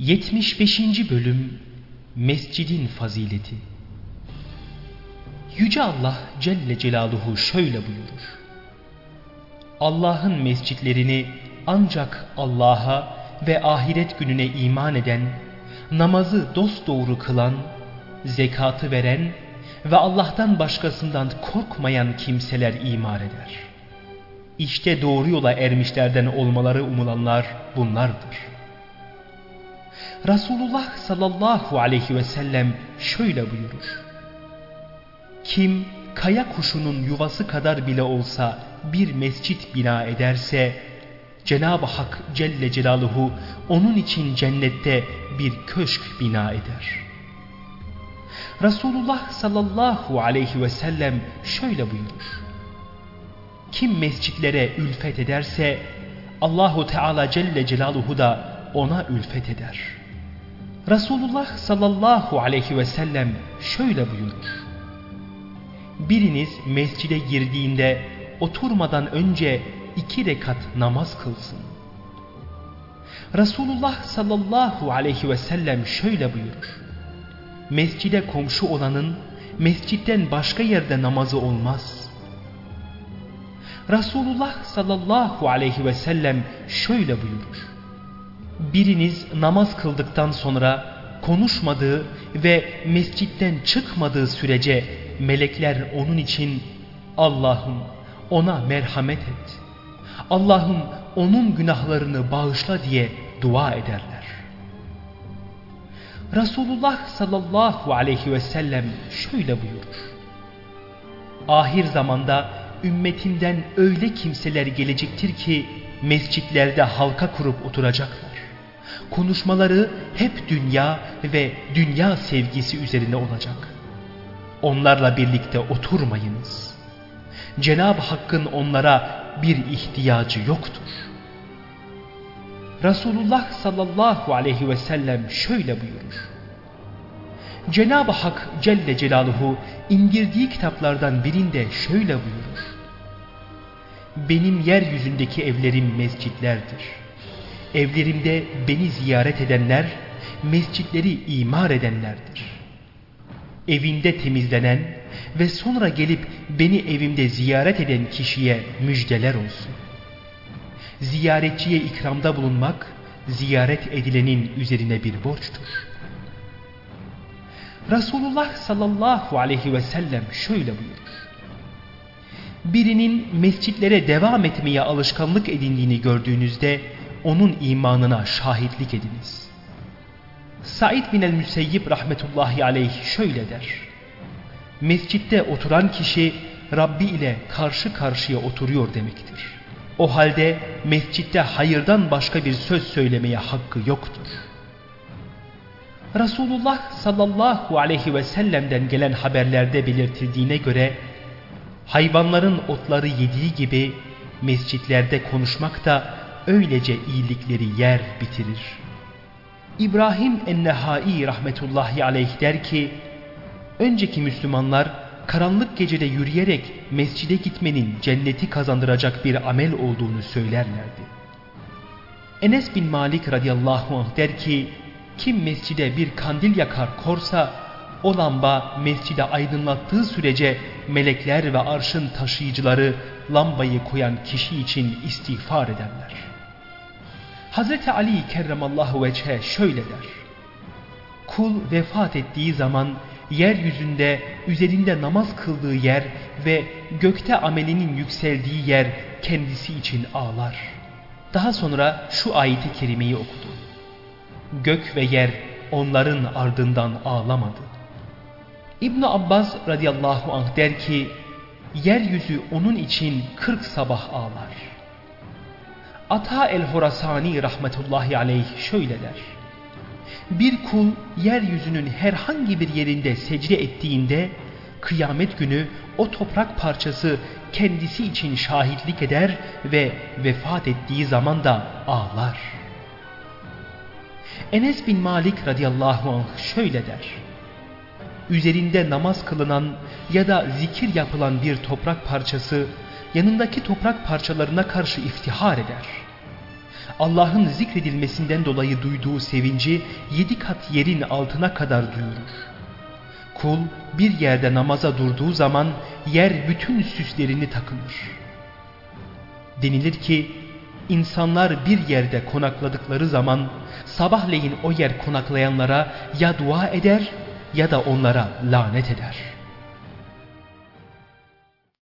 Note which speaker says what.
Speaker 1: 75. Bölüm Mescidin Fazileti Yüce Allah Celle Celaluhu şöyle buyurur. Allah'ın mescitlerini ancak Allah'a ve ahiret gününe iman eden, namazı dosdoğru kılan, zekatı veren ve Allah'tan başkasından korkmayan kimseler imar eder. İşte doğru yola ermişlerden olmaları umulanlar bunlardır. Resulullah sallallahu aleyhi ve sellem şöyle buyurur. Kim kaya kuşunun yuvası kadar bile olsa bir mescit bina ederse Cenab-ı Hak Celle Celaluhu onun için cennette bir köşk bina eder. Resulullah sallallahu aleyhi ve sellem şöyle buyurur. Kim mescitlere ülfet ederse Allahu Teala Celle Celaluhu da ona ülfet eder.'' Resulullah sallallahu aleyhi ve sellem şöyle buyurur. Biriniz mescide girdiğinde oturmadan önce iki rekat namaz kılsın. Resulullah sallallahu aleyhi ve sellem şöyle buyurur. Mescide komşu olanın mescitten başka yerde namazı olmaz. Resulullah sallallahu aleyhi ve sellem şöyle buyurur biriniz namaz kıldıktan sonra konuşmadığı ve mescitten çıkmadığı sürece melekler onun için Allah'ım ona merhamet et. Allah'ım onun günahlarını bağışla diye dua ederler. Resulullah sallallahu aleyhi ve sellem şöyle buyurur. Ahir zamanda ümmetinden öyle kimseler gelecektir ki mescitlerde halka kurup oturacaklar. Konuşmaları hep dünya ve dünya sevgisi üzerine olacak. Onlarla birlikte oturmayınız. Cenab-ı Hakk'ın onlara bir ihtiyacı yoktur. Resulullah sallallahu aleyhi ve sellem şöyle buyurur. Cenab-ı Hak Celle Celaluhu indirdiği kitaplardan birinde şöyle buyurur. Benim yeryüzündeki evlerim mescitlerdir. Evlerimde beni ziyaret edenler, mescitleri imar edenlerdir. Evinde temizlenen ve sonra gelip beni evimde ziyaret eden kişiye müjdeler olsun. Ziyaretçiye ikramda bulunmak, ziyaret edilenin üzerine bir borçtur. Resulullah sallallahu aleyhi ve sellem şöyle buyurur. Birinin mescitlere devam etmeye alışkanlık edindiğini gördüğünüzde onun imanına şahitlik ediniz. Said bin el-Müseyyib rahmetullahi aleyh şöyle der. Mescitte oturan kişi Rabbi ile karşı karşıya oturuyor demektir. O halde mescitte hayırdan başka bir söz söylemeye hakkı yoktur. Resulullah sallallahu aleyhi ve sellem'den gelen haberlerde belirtildiğine göre hayvanların otları yediği gibi mescitlerde konuşmak da öylece iyilikleri yer bitirir. İbrahim Ennehai rahmetullahi aleyh der ki, önceki Müslümanlar karanlık gecede yürüyerek mescide gitmenin cenneti kazandıracak bir amel olduğunu söylerlerdi. Enes bin Malik radıyallahu anh der ki, kim mescide bir kandil yakar korsa, o lamba mescide aydınlattığı sürece melekler ve arşın taşıyıcıları lambayı koyan kişi için istiğfar ederler. Hazreti Ali kerremallahu veçhe şöyle der. Kul vefat ettiği zaman yeryüzünde üzerinde namaz kıldığı yer ve gökte amelinin yükseldiği yer kendisi için ağlar. Daha sonra şu ayeti kerimeyi okudu. Gök ve yer onların ardından ağlamadı. İbn Abbas radıyallahu anh der ki, yeryüzü onun için kırk sabah ağlar. Ata el-Horasani rahmetullahi aleyh şöyle der. Bir kul yeryüzünün herhangi bir yerinde secde ettiğinde kıyamet günü o toprak parçası kendisi için şahitlik eder ve vefat ettiği zaman da ağlar. Enes bin Malik radıyallahu anh şöyle der. Üzerinde namaz kılınan ya da zikir yapılan bir toprak parçası yanındaki toprak parçalarına karşı iftihar eder. Allah'ın zikredilmesinden dolayı duyduğu sevinci yedi kat yerin altına kadar duyurur. Kul bir yerde namaza durduğu zaman yer bütün süslerini takınır. Denilir ki insanlar bir yerde konakladıkları zaman sabahleyin o yer konaklayanlara ya dua eder ya da onlara lanet eder.''